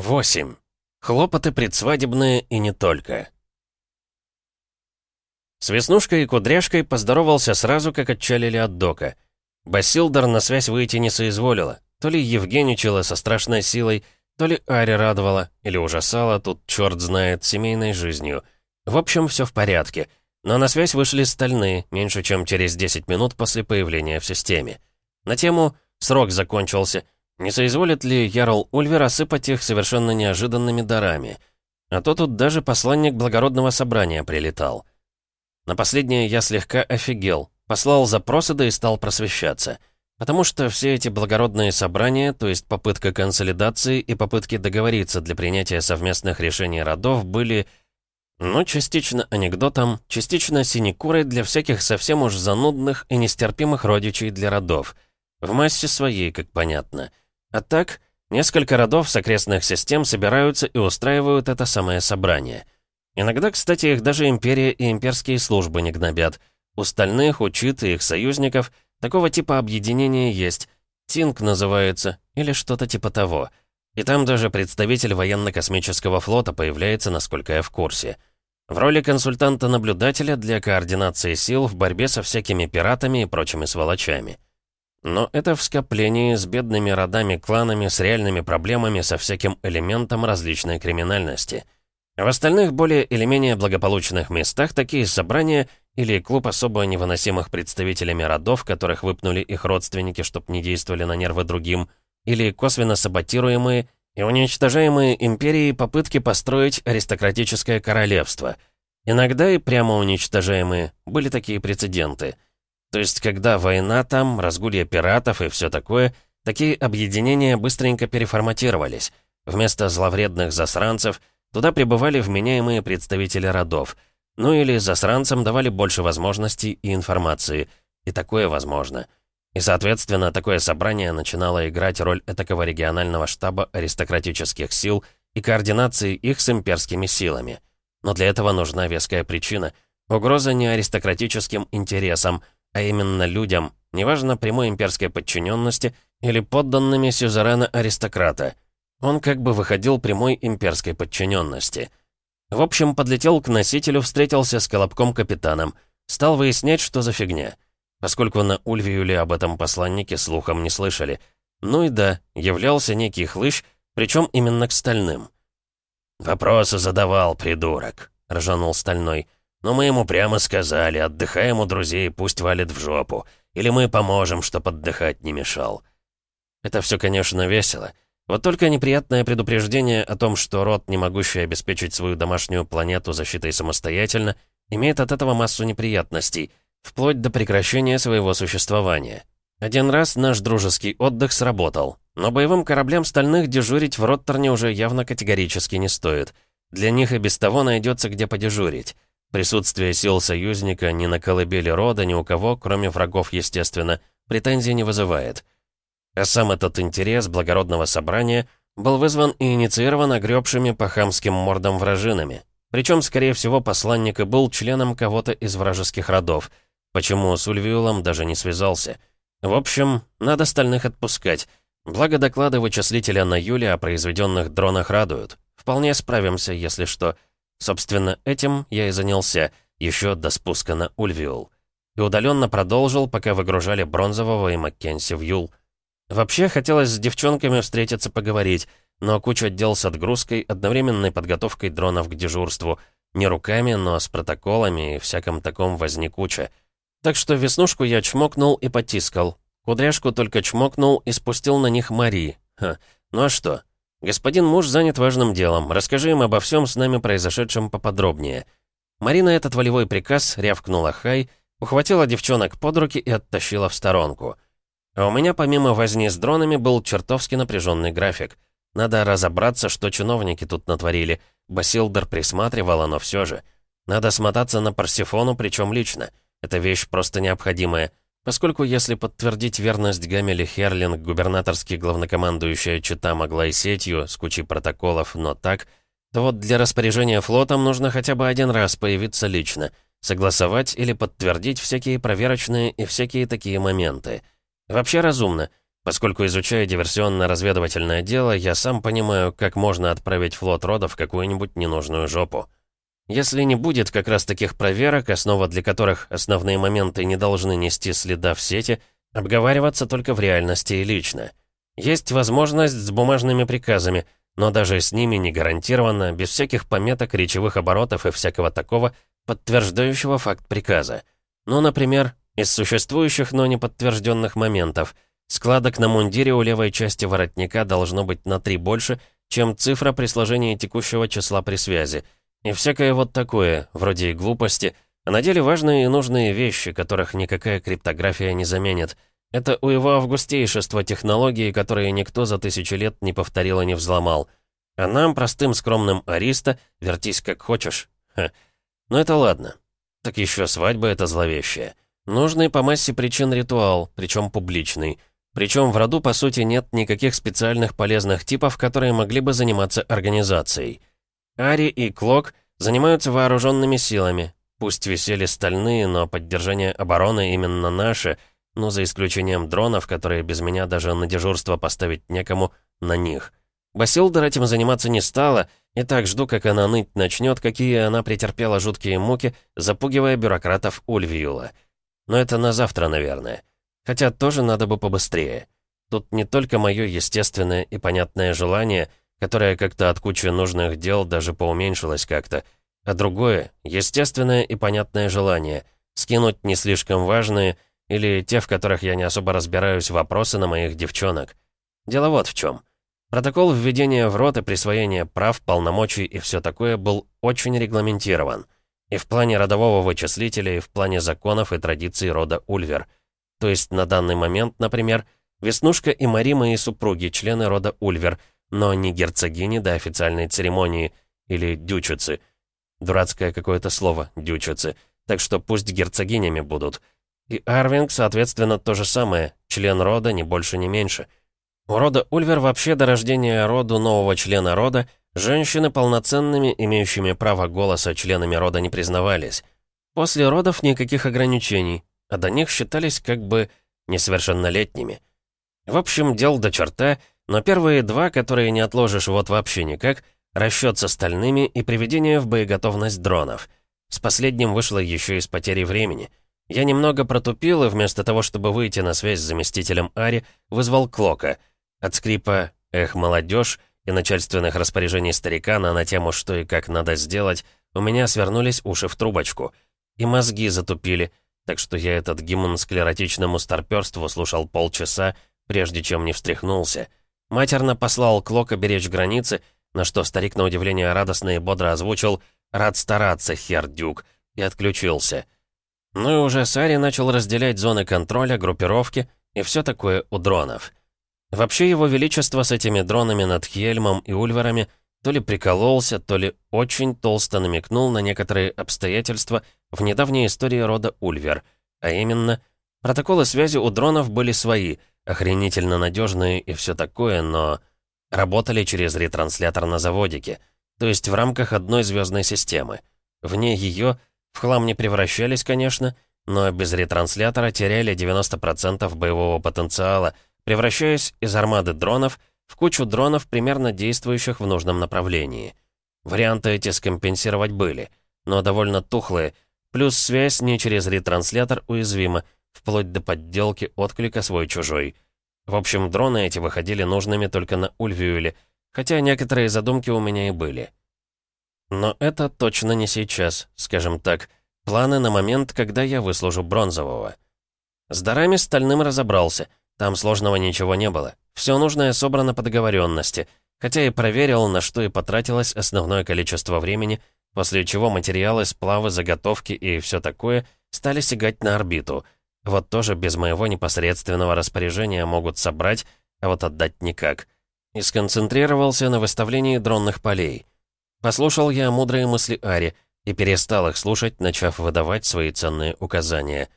8. Хлопоты предсвадебные и не только. С Веснушкой и Кудряшкой поздоровался сразу, как отчалили от дока. Басилдар на связь выйти не соизволила. То ли Евгеничала со страшной силой, то ли Ари радовала, или ужасала, тут черт знает, семейной жизнью. В общем, все в порядке. Но на связь вышли стальные, меньше чем через 10 минут после появления в системе. На тему «Срок закончился», не соизволит ли Ярл Ульвер осыпать их совершенно неожиданными дарами? А то тут даже посланник благородного собрания прилетал. На последнее я слегка офигел, послал запросы, да и стал просвещаться. Потому что все эти благородные собрания, то есть попытка консолидации и попытки договориться для принятия совместных решений родов, были, ну, частично анекдотом, частично синекурой для всяких совсем уж занудных и нестерпимых родичей для родов. В массе своей, как понятно — а так, несколько родов с окрестных систем собираются и устраивают это самое собрание. Иногда, кстати, их даже империя и имперские службы не гнобят. У стальных, у чит и их союзников такого типа объединения есть. Тинг называется, или что-то типа того. И там даже представитель военно-космического флота появляется, насколько я в курсе. В роли консультанта-наблюдателя для координации сил в борьбе со всякими пиратами и прочими сволочами. Но это в скоплении с бедными родами-кланами, с реальными проблемами, со всяким элементом различной криминальности. В остальных более или менее благополучных местах такие собрания или клуб особо невыносимых представителями родов, которых выпнули их родственники, чтоб не действовали на нервы другим, или косвенно саботируемые и уничтожаемые империи попытки построить аристократическое королевство. Иногда и прямо уничтожаемые, были такие прецеденты – то есть, когда война там, разгулье пиратов и все такое, такие объединения быстренько переформатировались. Вместо зловредных засранцев туда прибывали вменяемые представители родов. Ну или засранцам давали больше возможностей и информации. И такое возможно. И, соответственно, такое собрание начинало играть роль этакого регионального штаба аристократических сил и координации их с имперскими силами. Но для этого нужна веская причина. Угроза не аристократическим интересам – а именно людям, неважно прямой имперской подчиненности или подданными сюзерена-аристократа. Он как бы выходил прямой имперской подчиненности. В общем, подлетел к носителю, встретился с Колобком-капитаном, стал выяснять, что за фигня. Поскольку на Ульвиюле об этом посланнике слухом не слышали. Ну и да, являлся некий хлыщ, причем именно к стальным. «Вопросы задавал, придурок», — ржанул стальной. Но мы ему прямо сказали, отдыхаем у друзей, пусть валит в жопу. Или мы поможем, чтоб отдыхать не мешал. Это все, конечно, весело. Вот только неприятное предупреждение о том, что род, не могущий обеспечить свою домашнюю планету защитой самостоятельно, имеет от этого массу неприятностей, вплоть до прекращения своего существования. Один раз наш дружеский отдых сработал, но боевым кораблям стальных дежурить в Роттерне уже явно категорически не стоит. Для них и без того найдется где подежурить. Присутствие сил союзника ни на колыбели рода, ни у кого, кроме врагов, естественно, претензий не вызывает. А сам этот интерес благородного собрания был вызван и инициирован огребшими по хамским мордам вражинами. Причем, скорее всего, посланник и был членом кого-то из вражеских родов. Почему с Ульвиулом даже не связался? В общем, надо стальных отпускать. Благо доклады вычислителя на Юле о произведенных дронах радуют. Вполне справимся, если что. Собственно, этим я и занялся, еще до спуска на Ульвиул. И удаленно продолжил, пока выгружали Бронзового и Маккенси в Юл. Вообще, хотелось с девчонками встретиться поговорить, но куча дел с отгрузкой, одновременной подготовкой дронов к дежурству. Не руками, но с протоколами и всяком таком возникуча. Так что веснушку я чмокнул и потискал. Кудряшку только чмокнул и спустил на них Мари. Ха, ну а что? «Господин муж занят важным делом. Расскажи им обо всем с нами произошедшем поподробнее». Марина этот волевой приказ рявкнула Хай, ухватила девчонок под руки и оттащила в сторонку. А у меня помимо возни с дронами был чертовски напряженный график. Надо разобраться, что чиновники тут натворили. Басилдер присматривала, но все же. Надо смотаться на Парсифону, причем лично. Это вещь просто необходимая. Поскольку если подтвердить верность Гамели Херлинг, губернаторский главнокомандующая чита могла и сетью, с кучей протоколов, но так, то вот для распоряжения флотом нужно хотя бы один раз появиться лично, согласовать или подтвердить всякие проверочные и всякие такие моменты. Вообще разумно, Поскольку изучая диверсионно-разведывательное дело, я сам понимаю, как можно отправить флот рода в какую-нибудь ненужную жопу. Если не будет как раз таких проверок, основа для которых основные моменты не должны нести следа в сети, обговариваться только в реальности и лично. Есть возможность с бумажными приказами, но даже с ними не гарантированно, без всяких пометок, речевых оборотов и всякого такого, подтверждающего факт приказа. Ну, например, из существующих, но не подтвержденных моментов, складок на мундире у левой части воротника должно быть на три больше, чем цифра при сложении текущего числа при связи — и всякое вот такое, вроде и глупости, а на деле важные и нужные вещи, которых никакая криптография не заменит. Это у его августейшества технологии, которые никто за тысячи лет не повторил и не взломал. А нам, простым скромным ариста, вертись как хочешь. Ха. Но это ладно. Так еще свадьба это зловещая. Нужный по массе причин ритуал, причем публичный. Причем в роду, по сути, нет никаких специальных полезных типов, которые могли бы заниматься организацией. Ари и Клок занимаются вооруженными силами. Пусть висели стальные, но поддержание обороны именно наше, ну, за исключением дронов, которые без меня даже на дежурство поставить некому, на них. Басилдер этим заниматься не стала, и так жду, как она ныть начнет, какие она претерпела жуткие муки, запугивая бюрократов Ульвиюла. Но это на завтра, наверное. Хотя тоже надо бы побыстрее. Тут не только мое естественное и понятное желание — которая как-то от кучи нужных дел даже поуменьшилась как-то, а другое, естественное и понятное желание — скинуть не слишком важные или те, в которых я не особо разбираюсь, вопросы на моих девчонок. Дело вот в чем. Протокол введения в род и присвоения прав, полномочий и все такое был очень регламентирован. И в плане родового вычислителя, и в плане законов и традиций рода Ульвер. То есть на данный момент, например, Веснушка и Мари мои супруги, члены рода Ульвер — но не герцогини до официальной церемонии, или дючицы. Дурацкое какое-то слово, дючицы. Так что пусть герцогинями будут. И Арвинг, соответственно, то же самое, член рода, ни больше, ни меньше. У рода Ульвер вообще до рождения роду нового члена рода женщины полноценными, имеющими право голоса членами рода не признавались. После родов никаких ограничений, а до них считались как бы несовершеннолетними. В общем, дел до черта — но первые два, которые не отложишь вот вообще никак, расчет с остальными и приведение в боеготовность дронов. С последним вышло еще из потери времени. Я немного протупил и вместо того, чтобы выйти на связь с заместителем Ари, вызвал Клока. От скрипа «Эх, молодежь» и начальственных распоряжений старикана на тему, что и как надо сделать, у меня свернулись уши в трубочку. И мозги затупили, так что я этот гимн склеротичному старпёрству слушал полчаса, прежде чем не встряхнулся. Матерно послал Клока беречь границы, на что старик на удивление радостно и бодро озвучил «Рад стараться, хердюк», и отключился. Ну и уже Сари начал разделять зоны контроля, группировки и все такое у дронов. Вообще его величество с этими дронами над Хельмом и Ульварами то ли прикололся, то ли очень толсто намекнул на некоторые обстоятельства в недавней истории рода Ульвер, а именно, протоколы связи у дронов были свои — охренительно надежные и все такое, но работали через ретранслятор на заводике, то есть в рамках одной звездной системы. Вне ее в хлам не превращались, конечно, но без ретранслятора теряли 90% боевого потенциала, превращаясь из армады дронов в кучу дронов, примерно действующих в нужном направлении. Варианты эти скомпенсировать были, но довольно тухлые, плюс связь не через ретранслятор уязвима, вплоть до подделки отклика свой-чужой. В общем, дроны эти выходили нужными только на Ульвиюле, хотя некоторые задумки у меня и были. Но это точно не сейчас, скажем так. Планы на момент, когда я выслужу бронзового. С дарами стальным разобрался. Там сложного ничего не было. Все нужное собрано по договоренности, хотя и проверил, на что и потратилось основное количество времени, после чего материалы, сплавы, заготовки и все такое стали сигать на орбиту — вот тоже без моего непосредственного распоряжения могут собрать, а вот отдать никак. И сконцентрировался на выставлении дронных полей. Послушал я мудрые мысли Ари и перестал их слушать, начав выдавать свои ценные указания.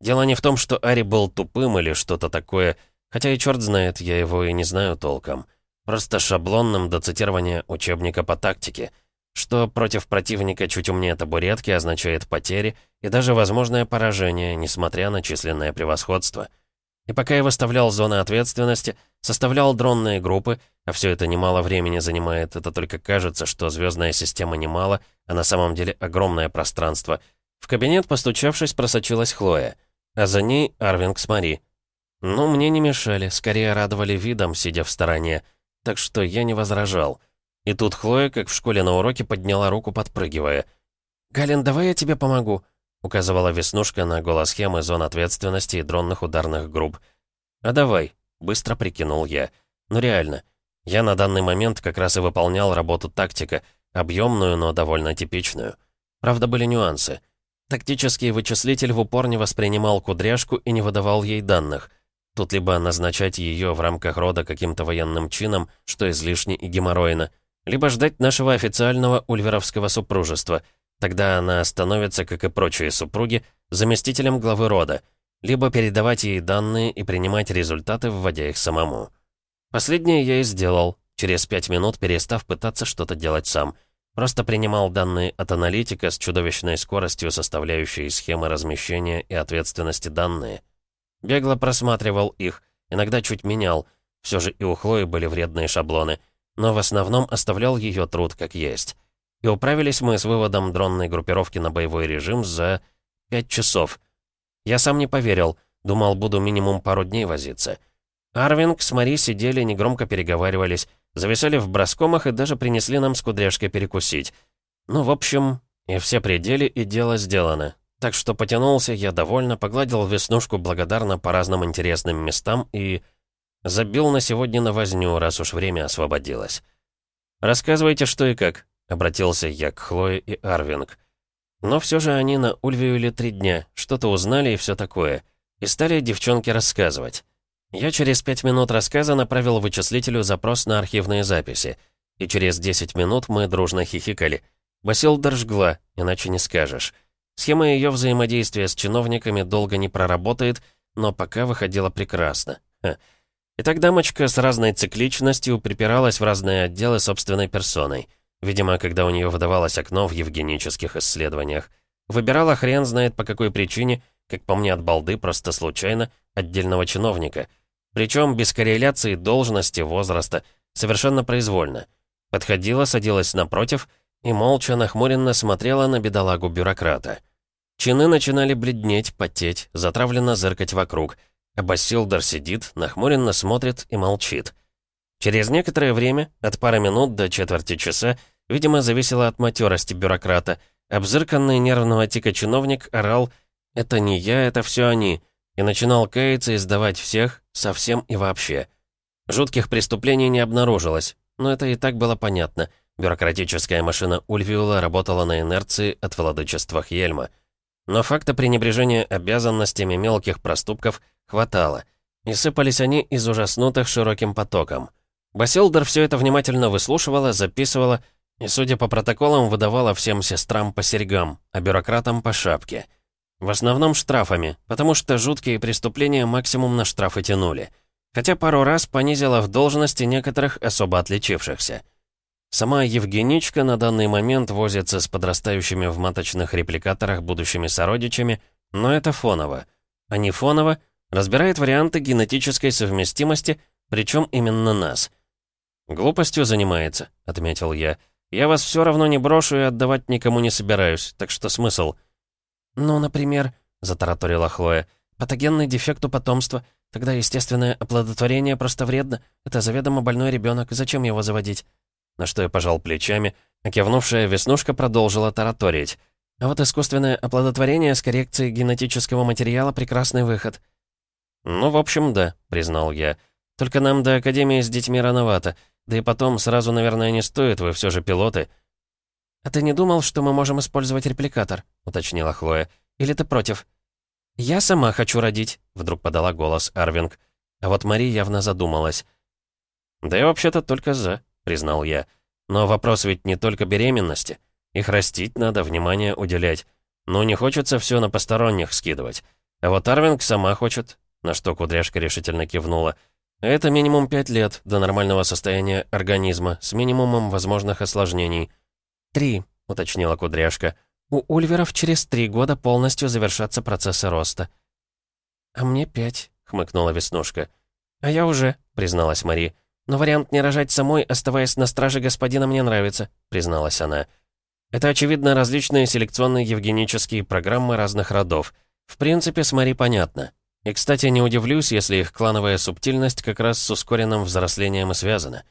Дело не в том, что Ари был тупым или что-то такое, хотя и черт знает, я его и не знаю толком. Просто шаблонным до цитирования учебника по тактике — что против противника чуть умнее табуретки означает потери и даже возможное поражение, несмотря на численное превосходство. И пока я выставлял зоны ответственности, составлял дронные группы, а все это немало времени занимает, это только кажется, что звездная система немало, а на самом деле огромное пространство. В кабинет, постучавшись, просочилась Хлоя, а за ней Арвинг с Мари. Ну, мне не мешали, скорее радовали видом, сидя в стороне, так что я не возражал. И тут Хлоя, как в школе на уроке, подняла руку, подпрыгивая. «Галин, давай я тебе помогу», — указывала Веснушка на голосхемы зон ответственности и дронных ударных групп. «А давай», — быстро прикинул я. «Ну реально, я на данный момент как раз и выполнял работу тактика, объемную, но довольно типичную. Правда, были нюансы. Тактический вычислитель в упор не воспринимал кудряшку и не выдавал ей данных. Тут либо назначать ее в рамках рода каким-то военным чином, что излишне и геморройно, либо ждать нашего официального ульверовского супружества. Тогда она становится, как и прочие супруги, заместителем главы рода, либо передавать ей данные и принимать результаты, вводя их самому. Последнее я и сделал, через пять минут перестав пытаться что-то делать сам. Просто принимал данные от аналитика с чудовищной скоростью, составляющей схемы размещения и ответственности данные. Бегло просматривал их, иногда чуть менял, все же и у Хлои были вредные шаблоны, но в основном оставлял ее труд как есть. И управились мы с выводом дронной группировки на боевой режим за пять часов. Я сам не поверил, думал, буду минимум пару дней возиться. Арвинг с Мари сидели, негромко переговаривались, зависали в броскомах и даже принесли нам с кудряшкой перекусить. Ну, в общем, и все пределы, и дело сделано. Так что потянулся я довольно, погладил веснушку благодарно по разным интересным местам и... Забил на сегодня на возню, раз уж время освободилось. «Рассказывайте, что и как», — обратился я к Хлое и Арвинг. Но все же они на Ульвиуле три дня, что-то узнали и все такое. И стали девчонки рассказывать. Я через пять минут рассказа направил вычислителю запрос на архивные записи. И через десять минут мы дружно хихикали. Басилда жгла, иначе не скажешь. Схема ее взаимодействия с чиновниками долго не проработает, но пока выходила прекрасно. Ха. И так дамочка с разной цикличностью припиралась в разные отделы собственной персоной. Видимо, когда у нее выдавалось окно в евгенических исследованиях. Выбирала хрен знает по какой причине, как по мне от балды, просто случайно, отдельного чиновника. Причем без корреляции должности, возраста, совершенно произвольно. Подходила, садилась напротив и молча нахмуренно смотрела на бедолагу-бюрократа. Чины начинали бледнеть, потеть, затравленно зыркать вокруг — а Басилдар сидит, нахмуренно смотрит и молчит. Через некоторое время, от пары минут до четверти часа, видимо, зависело от матерости бюрократа, обзырканный нервного тика чиновник орал «Это не я, это все они», и начинал каяться и сдавать всех, совсем и вообще. Жутких преступлений не обнаружилось, но это и так было понятно. Бюрократическая машина Ульвиула работала на инерции от владычества Хельма. Но факта пренебрежения обязанностями мелких проступков хватало. И сыпались они из ужаснутых широким потоком. Басилдер все это внимательно выслушивала, записывала и, судя по протоколам, выдавала всем сестрам по серьгам, а бюрократам по шапке. В основном штрафами, потому что жуткие преступления максимум на штрафы тянули. Хотя пару раз понизила в должности некоторых особо отличившихся. Сама Евгеничка на данный момент возится с подрастающими в маточных репликаторах будущими сородичами, но это фоново. А не фоново разбирает варианты генетической совместимости, причем именно нас. «Глупостью занимается», — отметил я. «Я вас все равно не брошу и отдавать никому не собираюсь, так что смысл?» «Ну, например», — затараторила Хлоя, «патогенный дефект у потомства. Тогда естественное оплодотворение просто вредно. Это заведомо больной ребенок. Зачем его заводить?» На что я пожал плечами, а кивнувшая веснушка продолжила тараторить. А вот искусственное оплодотворение с коррекцией генетического материала — прекрасный выход. «Ну, в общем, да», — признал я. «Только нам до Академии с детьми рановато. Да и потом, сразу, наверное, не стоит, вы все же пилоты». «А ты не думал, что мы можем использовать репликатор?» — уточнила Хлоя. «Или ты против?» «Я сама хочу родить», — вдруг подала голос Арвинг. А вот Мари явно задумалась. «Да я вообще-то только за», признал я. «Но вопрос ведь не только беременности. Их растить надо, внимание уделять. Ну, не хочется все на посторонних скидывать. А вот Арвинг сама хочет». На что Кудряшка решительно кивнула. «Это минимум пять лет до нормального состояния организма, с минимумом возможных осложнений». «Три», — уточнила Кудряшка. «У Ульверов через три года полностью завершатся процессы роста». «А мне пять», — хмыкнула Веснушка. «А я уже», — призналась Мари. «Но вариант не рожать самой, оставаясь на страже господина, мне нравится», — призналась она. Это, очевидно, различные селекционные евгенические программы разных родов. В принципе, с Мари понятно. И, кстати, не удивлюсь, если их клановая субтильность как раз с ускоренным взрослением и связана.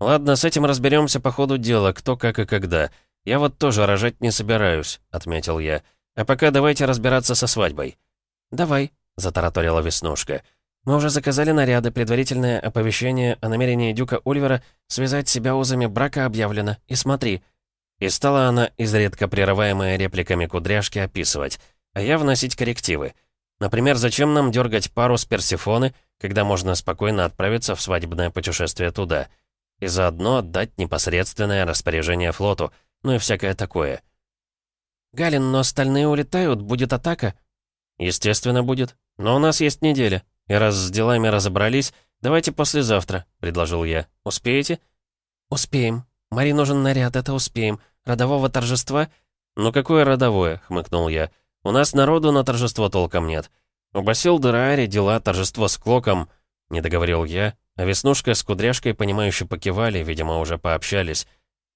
«Ладно, с этим разберемся по ходу дела, кто, как и когда. Я вот тоже рожать не собираюсь», — отметил я. «А пока давайте разбираться со свадьбой». «Давай», — затараторила Веснушка. «Мы уже заказали наряды, предварительное оповещение о намерении Дюка Ульвера связать себя узами брака объявлено. И смотри». И стала она, изредка прерываемая репликами кудряшки, описывать, а я вносить коррективы. Например, зачем нам дергать пару с Персифоны, когда можно спокойно отправиться в свадебное путешествие туда? И заодно отдать непосредственное распоряжение флоту, ну и всякое такое. «Галин, но остальные улетают, будет атака?» «Естественно, будет. Но у нас есть неделя. И раз с делами разобрались, давайте послезавтра», — предложил я. «Успеете?» «Успеем. Мари нужен наряд, это успеем. Родового торжества?» «Ну какое родовое?» — хмыкнул я. «У нас народу на торжество толком нет. У Басил Дераари дела торжество с Клоком», — не договорил я, а Веснушка с Кудряшкой, понимающе покивали, видимо, уже пообщались.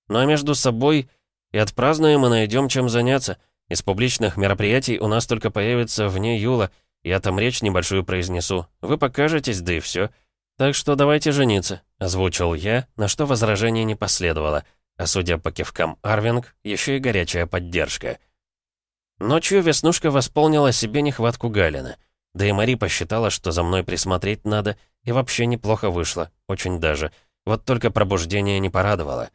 «Ну а между собой и отпразднуем и найдем чем заняться. Из публичных мероприятий у нас только появится вне Юла. Я там речь небольшую произнесу. Вы покажетесь, да и все. Так что давайте жениться», — озвучил я, на что возражений не последовало. А судя по кивкам Арвинг, еще и горячая поддержка. Ночью Веснушка восполнила себе нехватку Галина. Да и Мари посчитала, что за мной присмотреть надо, и вообще неплохо вышло, очень даже. Вот только пробуждение не порадовало.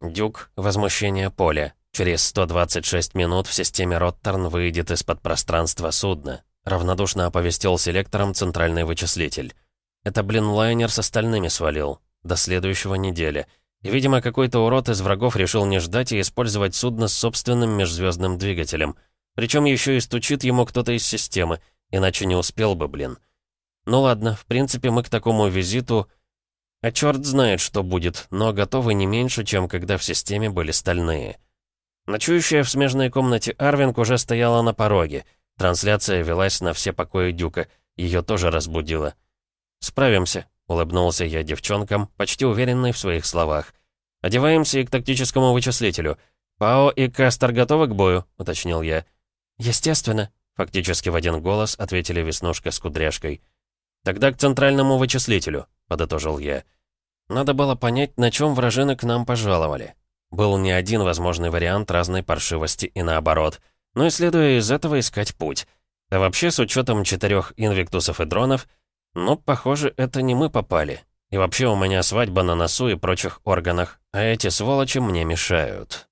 Дюк, возмущение поля. Через 126 минут в системе Роттерн выйдет из-под пространства судна. Равнодушно оповестил селектором центральный вычислитель. Это, блин, лайнер с остальными свалил. До следующего недели. И, видимо, какой-то урод из врагов решил не ждать и использовать судно с собственным межзвездным двигателем. Причем еще и стучит ему кто-то из системы, иначе не успел бы, блин. Ну ладно, в принципе, мы к такому визиту... А черт знает, что будет, но готовы не меньше, чем когда в системе были стальные. Ночующая в смежной комнате Арвинг уже стояла на пороге. Трансляция велась на все покои Дюка. Ее тоже разбудила. «Справимся», — улыбнулся я девчонкам, почти уверенный в своих словах. «Одеваемся и к тактическому вычислителю. Пао и Кастер готовы к бою?» — уточнил я. «Естественно», — фактически в один голос ответили Веснушка с Кудряшкой. «Тогда к центральному вычислителю», — подытожил я. Надо было понять, на чем вражины к нам пожаловали. Был не один возможный вариант разной паршивости и наоборот. Но и следуя из этого искать путь. А вообще, с учетом четырех инвиктусов и дронов, ну, похоже, это не мы попали. И вообще у меня свадьба на носу и прочих органах, а эти сволочи мне мешают.